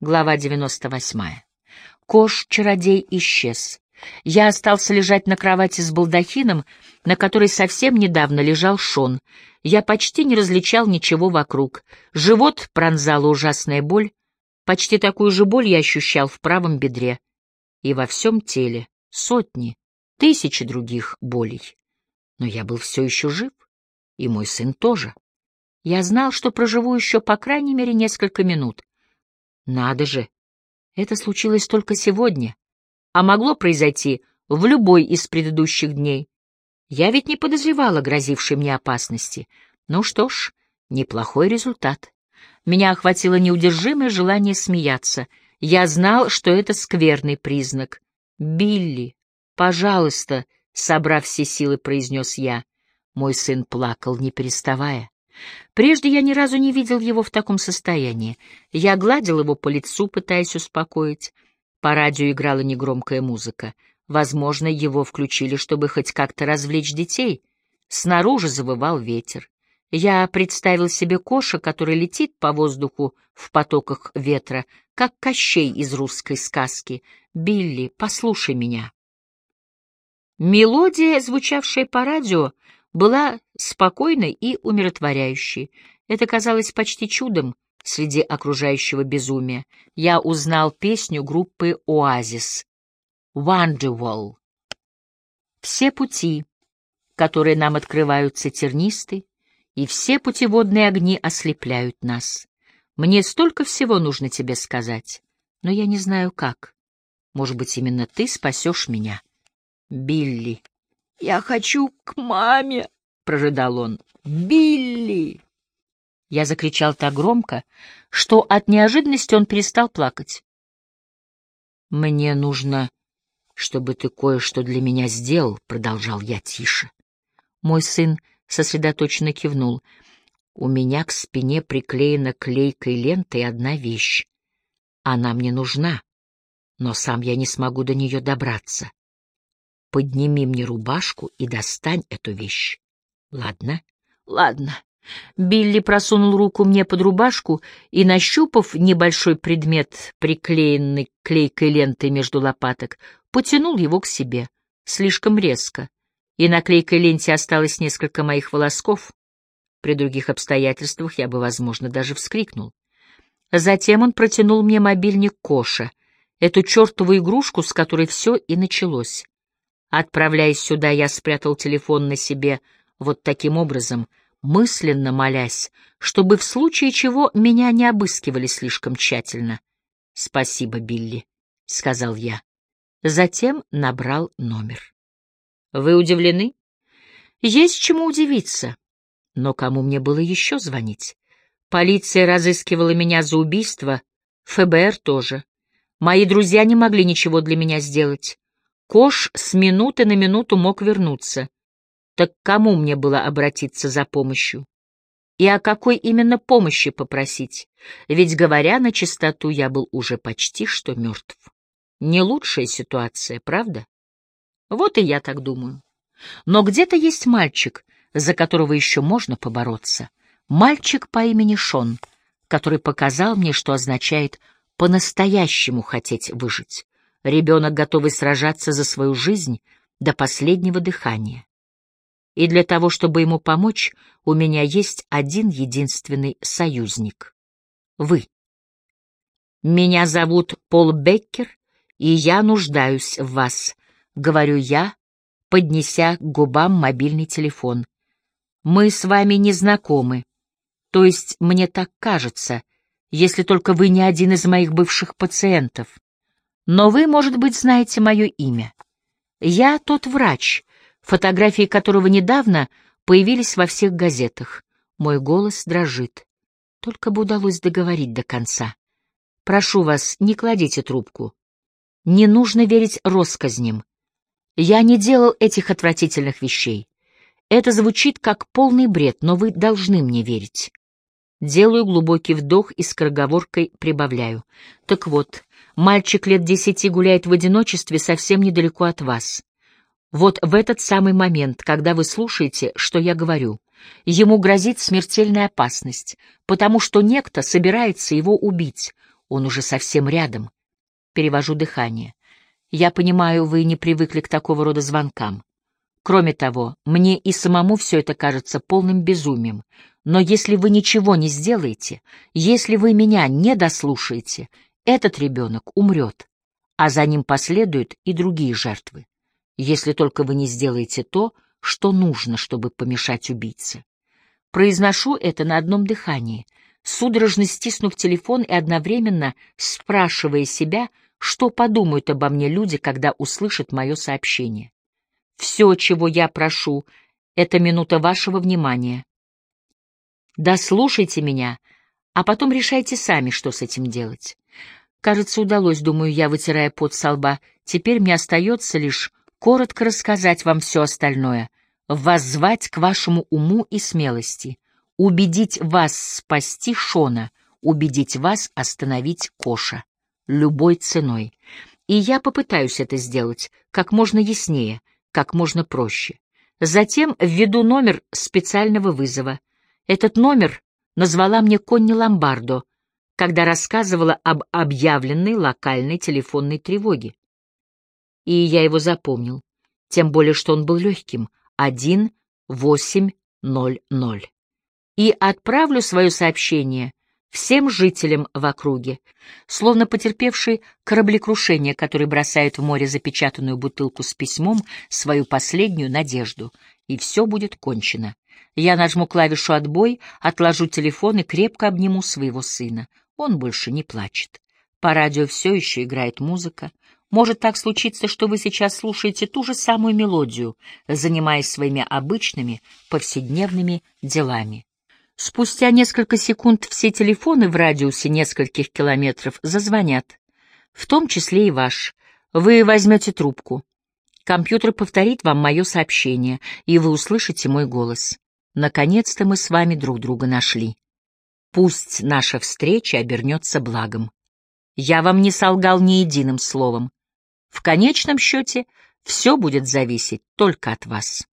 Глава 98. Кош-чародей исчез. Я остался лежать на кровати с балдахином, на которой совсем недавно лежал Шон. Я почти не различал ничего вокруг. Живот пронзала ужасная боль. Почти такую же боль я ощущал в правом бедре. И во всем теле сотни, тысячи других болей. Но я был все еще жив, и мой сын тоже. Я знал, что проживу еще по крайней мере несколько минут. Надо же, это случилось только сегодня, а могло произойти в любой из предыдущих дней. Я ведь не подозревала грозившей мне опасности. Ну что ж, неплохой результат. Меня охватило неудержимое желание смеяться. Я знал, что это скверный признак. «Билли, пожалуйста», — собрав все силы, произнес я. Мой сын плакал, не переставая. Прежде я ни разу не видел его в таком состоянии. Я гладил его по лицу, пытаясь успокоить. По радио играла негромкая музыка. Возможно, его включили, чтобы хоть как-то развлечь детей. Снаружи завывал ветер. Я представил себе Коша, который летит по воздуху в потоках ветра, как Кощей из русской сказки. «Билли, послушай меня». Мелодия, звучавшая по радио, была спокойной и умиротворяющей. Это казалось почти чудом среди окружающего безумия. Я узнал песню группы «Оазис» «Wonderwall». Все пути, которые нам открываются тернисты, и все путеводные огни ослепляют нас. Мне столько всего нужно тебе сказать, но я не знаю как. Может быть, именно ты спасешь меня, Билли. «Я хочу к маме!» — прорыдал он. «Билли!» Я закричал так громко, что от неожиданности он перестал плакать. «Мне нужно, чтобы ты кое-что для меня сделал», — продолжал я тише. Мой сын сосредоточенно кивнул. «У меня к спине приклеена клейкой лентой одна вещь. Она мне нужна, но сам я не смогу до нее добраться. Подними мне рубашку и достань эту вещь. Ладно? Ладно. Билли просунул руку мне под рубашку и, нащупав небольшой предмет, приклеенный клейкой лентой между лопаток, потянул его к себе, слишком резко, и на клейкой ленте осталось несколько моих волосков. При других обстоятельствах я бы, возможно, даже вскрикнул. Затем он протянул мне мобильник Коша, эту чертову игрушку, с которой все и началось. Отправляясь сюда, я спрятал телефон на себе вот таким образом, мысленно молясь, чтобы в случае чего меня не обыскивали слишком тщательно. «Спасибо, Билли», — сказал я. Затем набрал номер. «Вы удивлены?» «Есть чему удивиться. Но кому мне было еще звонить? Полиция разыскивала меня за убийство, ФБР тоже. Мои друзья не могли ничего для меня сделать. Кош с минуты на минуту мог вернуться. Так кому мне было обратиться за помощью? И о какой именно помощи попросить? Ведь, говоря на чистоту, я был уже почти что мертв. Не лучшая ситуация, правда? Вот и я так думаю. Но где-то есть мальчик, за которого еще можно побороться. Мальчик по имени Шон, который показал мне, что означает по-настоящему хотеть выжить ребенок, готовый сражаться за свою жизнь до последнего дыхания. И для того, чтобы ему помочь, у меня есть один единственный союзник — вы. Меня зовут Пол Беккер, и я нуждаюсь в вас, — говорю я, поднеся к губам мобильный телефон. Мы с вами не знакомы, то есть мне так кажется, если только вы не один из моих бывших пациентов. Но вы, может быть, знаете мое имя. Я тот врач, фотографии которого недавно появились во всех газетах. Мой голос дрожит. Только бы удалось договорить до конца. Прошу вас, не кладите трубку. Не нужно верить россказням. Я не делал этих отвратительных вещей. Это звучит как полный бред, но вы должны мне верить. Делаю глубокий вдох и скороговоркой прибавляю. Так вот, Мальчик лет десяти гуляет в одиночестве совсем недалеко от вас. Вот в этот самый момент, когда вы слушаете, что я говорю, ему грозит смертельная опасность, потому что некто собирается его убить. Он уже совсем рядом. Перевожу дыхание. Я понимаю, вы не привыкли к такого рода звонкам. Кроме того, мне и самому все это кажется полным безумием. Но если вы ничего не сделаете, если вы меня не дослушаете, этот ребенок умрет, а за ним последуют и другие жертвы. Если только вы не сделаете то, что нужно, чтобы помешать убийце. Произношу это на одном дыхании, судорожно стиснув телефон и одновременно спрашивая себя, что подумают обо мне люди, когда услышат мое сообщение. Все, чего я прошу, — это минута вашего внимания. Дослушайте меня, а потом решайте сами, что с этим делать. Кажется, удалось, думаю я, вытирая пот со лба. Теперь мне остается лишь коротко рассказать вам все остальное, воззвать к вашему уму и смелости, убедить вас спасти Шона, убедить вас остановить Коша любой ценой. И я попытаюсь это сделать как можно яснее, как можно проще. Затем введу номер специального вызова. Этот номер назвала мне Конни Ломбардо, когда рассказывала об объявленной локальной телефонной тревоге. И я его запомнил, тем более что он был легким — 1800. И отправлю свое сообщение всем жителям в округе, словно потерпевший кораблекрушение, который бросает в море запечатанную бутылку с письмом, свою последнюю надежду, и все будет кончено. Я нажму клавишу «Отбой», отложу телефон и крепко обниму своего сына. Он больше не плачет. По радио все еще играет музыка. Может так случиться, что вы сейчас слушаете ту же самую мелодию, занимаясь своими обычными повседневными делами. Спустя несколько секунд все телефоны в радиусе нескольких километров зазвонят, в том числе и ваш. Вы возьмете трубку. Компьютер повторит вам мое сообщение, и вы услышите мой голос. Наконец-то мы с вами друг друга нашли. Пусть наша встреча обернется благом. Я вам не солгал ни единым словом. В конечном счете все будет зависеть только от вас.